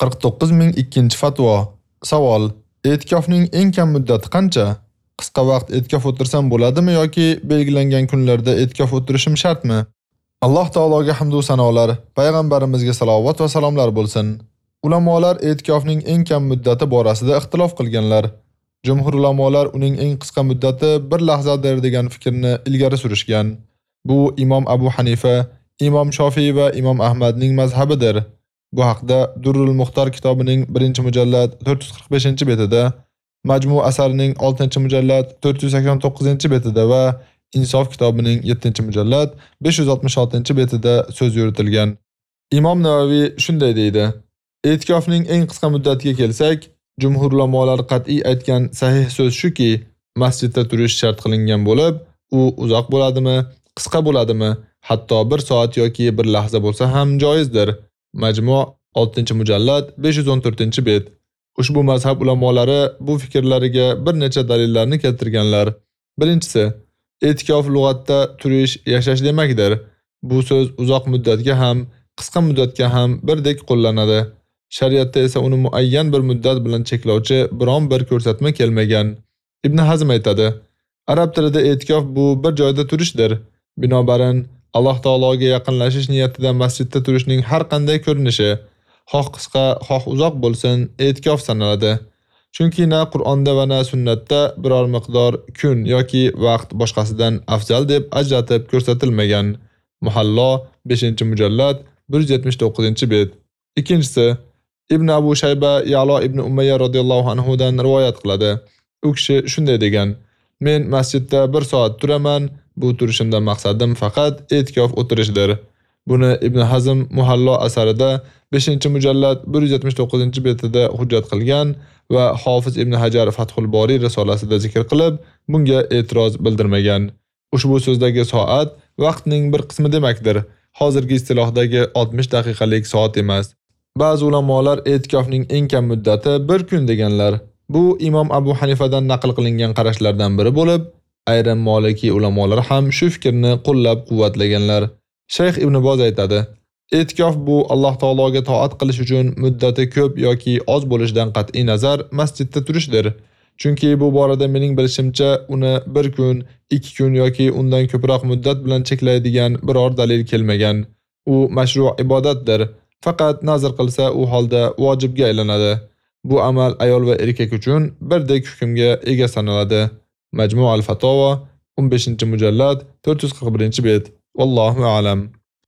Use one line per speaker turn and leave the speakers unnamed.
49002-fatvo. Savol: E'tikofning eng kam muddati qancha? Qisqa vaqt e'tikof o'tirsam bo'ladimi yoki belgilangan kunlarda e'tikof o'tirishim shartmi? Alloh taologa hamd va sanolar, payg'ambarimizga salovat va salomlar bo'lsin. Ulamolar e'tikofning eng kam muddati borasida ixtilof qilganlar. Jumhur ulamolar uning eng qisqa muddati bir lahzadir degan fikrni ilgari surishgan. Bu Imom Abu Hanifa, Imom Shofiy va Imom Ahmadning mazhabidir. Bu haqda Durrul Muxtar kitobining 1-mujallad 445-betida, Majmu asarining 6-mujallad 489-betida va Insof kitobining 7-mujallad 566-betida so'z yuritilgan. Imom Navoiy shunday deydi: E'tikofning eng qisqa muddatiga kelsak, jumhur ulamolar qat'iy aytgan sahih so'z shuki, masjidda turish shart qilingan bo'lib, u uzoq bo'ladimi, qisqa bo'ladimi, hatto 1 soat yoki 1 lahza bo'lsa ham joizdir. Majmu' 6-mujallad 514-bet. Ushbu mazhab ulamolari bu fikrlariga bir necha dalillarni keltirganlar. Birinchisi, e'tikof lug'atda turish, yashash demakdir. Bu so'z uzoq muddatga ham, qisqa muddatga ham birdek qo'llanadi. Shariatda esa uni muayyan bir muddat bilan cheklovchi biron bir ko'rsatma kelmagan. Ibn Hazm aytadi: Arab tilida e'tikof bu bir joyda turishdir. Binobarin Alloh taologa yaqinlashish niyatida masjidda turishning har qanday ko'rinishi, xoh qisqa, xoh uzoq bo'lsin, e'tikof sanaladi. Chunki na Qur'onda va na sunnatda biror miqdor kun yoki vaqt boshqasidan afzal deb ajratib ko'rsatilmagan. Muhallo 5-mujallad 179-bet. Ikkinchisi, Ibn Abu Shayba Ya'lo ibn Umayya radhiyallohu anhu dan rivoyat qiladi. U kishi shunday degan: Men masjidda 1 soat turaman, bu turishimdan maqsadim faqat e'tikof o'tirishdir. Buni Ibn Hazm Muhallo asarida 5-mujallad 179-betida hujjat qilgan va Hofiz Ibn Hajar Fathul Bori risolasida zikr qilib, bunga e'tiroz bildirmagan. Ushbu so'zdagi soat vaqtning bir qismi demakdir. Hozirgi istilohdagi 60 daqiqalik soat emas. Ba'zi ulamolar e'tikofning eng kam muddati 1 kun deganlar. Bu Imom Abu Hanifadan naql qilingan qarashlardan biri bo'lib, ayrim Maliki ulamolar ham shu fikrni qo'llab-quvvatlaganlar. Shayx Ibn Boz aytadi: E'tikof bu Alloh taologa to'at qilish uchun muddati ko'p yoki oz bo'lishidan qat'i nazar masjidda turishdir. Chunki bu borada mening bilishimcha uni 1 kun, 2 kun yoki undan ko'proq muddat bilan cheklaydigan biror dalil kelmagan. U mashru' ibodatdir. Faqat nazr qilsa u holda vojibga aylanadi. Bu amal ayol va erkak uchun birdek hukmga ega sanaladi. Majmu' al-Fatawa 15-mujallad 441-bet. Vallohu a'lam.